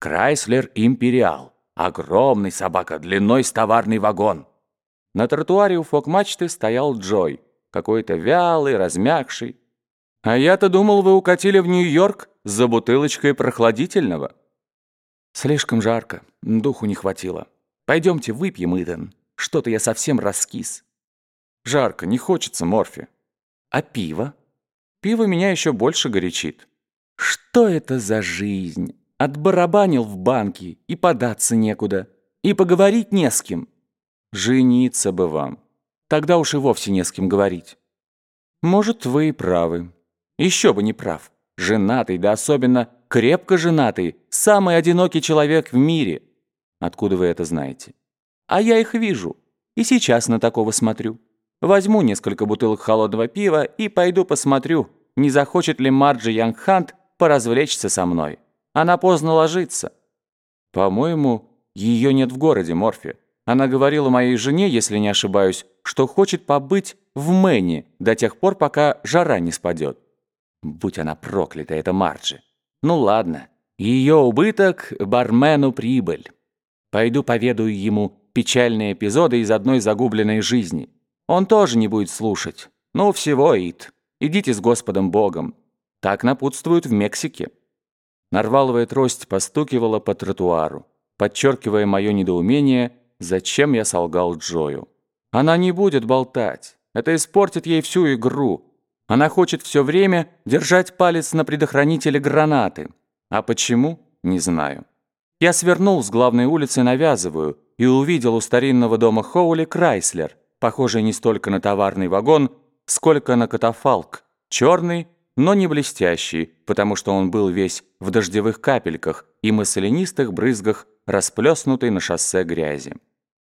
Крайслер Империал. Огромный собака, длиной с товарный вагон. На тротуаре у фок-мачты стоял Джой, какой-то вялый, размягший. А я-то думал, вы укатили в Нью-Йорк за бутылочкой прохладительного. Слишком жарко, духу не хватило. Пойдемте выпьем, Иден. Что-то я совсем раскис. Жарко, не хочется морфи. А пиво? Пиво меня еще больше горячит. Что это за жизнь? Отбарабанил в банке, и податься некуда, и поговорить не с кем. Жениться бы вам. Тогда уж и вовсе не с кем говорить. Может, вы и правы. Еще бы не прав. Женатый, да особенно крепко женатый, самый одинокий человек в мире. Откуда вы это знаете? А я их вижу. И сейчас на такого смотрю. Возьму несколько бутылок холодного пива и пойду посмотрю, не захочет ли Марджи Янгхант поразвлечься со мной. Она поздно ложится. По-моему, ее нет в городе, Морфи. Она говорила моей жене, если не ошибаюсь, что хочет побыть в Мэне до тех пор, пока жара не спадет. Будь она проклята, это Марджи. Ну ладно, ее убыток – бармену прибыль. Пойду поведаю ему печальные эпизоды из одной загубленной жизни. Он тоже не будет слушать. Ну, всего, Ит. Идите с Господом Богом. Так напутствуют в Мексике. Нарваловая трость постукивала по тротуару, подчеркивая мое недоумение, зачем я солгал Джою. Она не будет болтать. Это испортит ей всю игру. Она хочет все время держать палец на предохранителе гранаты. А почему? Не знаю. Я свернул с главной улицы на Вязовую и увидел у старинного дома Хоули Крайслер – похожий не столько на товарный вагон, сколько на катафалк, черный, но не блестящий, потому что он был весь в дождевых капельках и маслянистых брызгах, расплеснутой на шоссе грязи.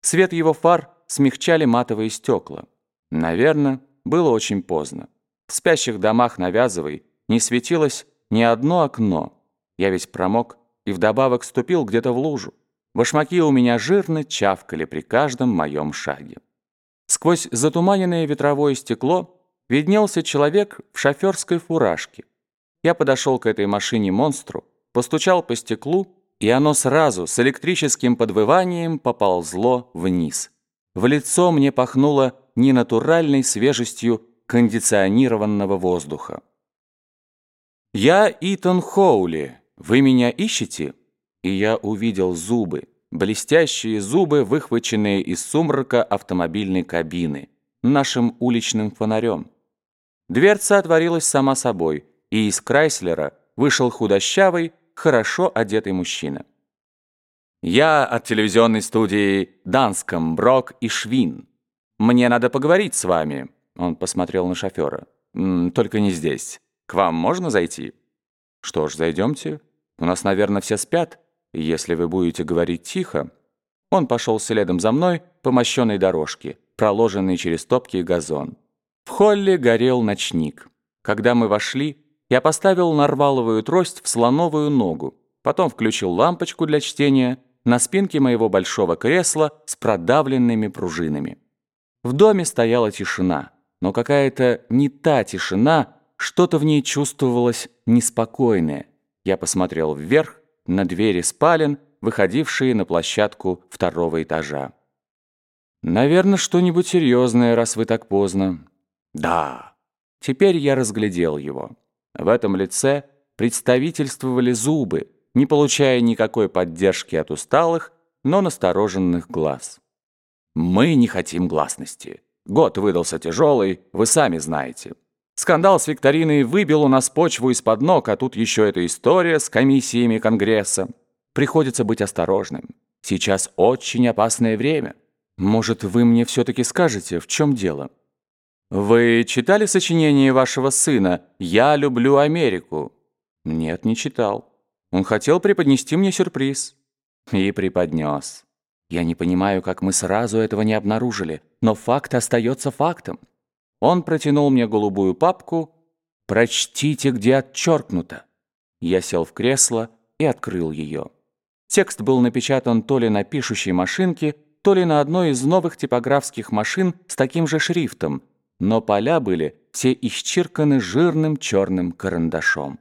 Свет его фар смягчали матовые стекла. Наверное, было очень поздно. В спящих домах на Вязовой не светилось ни одно окно. Я весь промок и вдобавок ступил где-то в лужу. Башмаки у меня жирно чавкали при каждом моем шаге. Сквозь затуманенное ветровое стекло виднелся человек в шоферской фуражке. Я подошел к этой машине-монстру, постучал по стеклу, и оно сразу с электрическим подвыванием поползло вниз. В лицо мне пахнуло ненатуральной свежестью кондиционированного воздуха. «Я Итан Хоули. Вы меня ищете?» И я увидел зубы блестящие зубы, выхваченные из сумрака автомобильной кабины, нашим уличным фонарем. Дверца отворилась сама собой, и из Крайслера вышел худощавый, хорошо одетый мужчина. «Я от телевизионной студии «Данском, Брок и Швин. Мне надо поговорить с вами», — он посмотрел на шофера. «Только не здесь. К вам можно зайти?» «Что ж, зайдемте. У нас, наверное, все спят». Если вы будете говорить тихо...» Он пошел следом за мной по мощенной дорожке, проложенной через топкий газон. В холле горел ночник. Когда мы вошли, я поставил нарваловую трость в слоновую ногу, потом включил лампочку для чтения на спинке моего большого кресла с продавленными пружинами. В доме стояла тишина, но какая-то не та тишина, что-то в ней чувствовалось неспокойное. Я посмотрел вверх, на двери спален, выходившие на площадку второго этажа. «Наверное, что-нибудь серьезное, раз вы так поздно». «Да». Теперь я разглядел его. В этом лице представительствовали зубы, не получая никакой поддержки от усталых, но настороженных глаз. «Мы не хотим гласности. Год выдался тяжелый, вы сами знаете». Скандал с викториной выбил у нас почву из-под ног, а тут еще эта история с комиссиями Конгресса. Приходится быть осторожным. Сейчас очень опасное время. Может, вы мне все-таки скажете, в чем дело? Вы читали сочинение вашего сына «Я люблю Америку»? Нет, не читал. Он хотел преподнести мне сюрприз. И преподнес. Я не понимаю, как мы сразу этого не обнаружили, но факт остается фактом. Он протянул мне голубую папку. «Прочтите, где отчеркнуто». Я сел в кресло и открыл ее. Текст был напечатан то ли на пишущей машинке, то ли на одной из новых типографских машин с таким же шрифтом, но поля были все исчерканы жирным черным карандашом.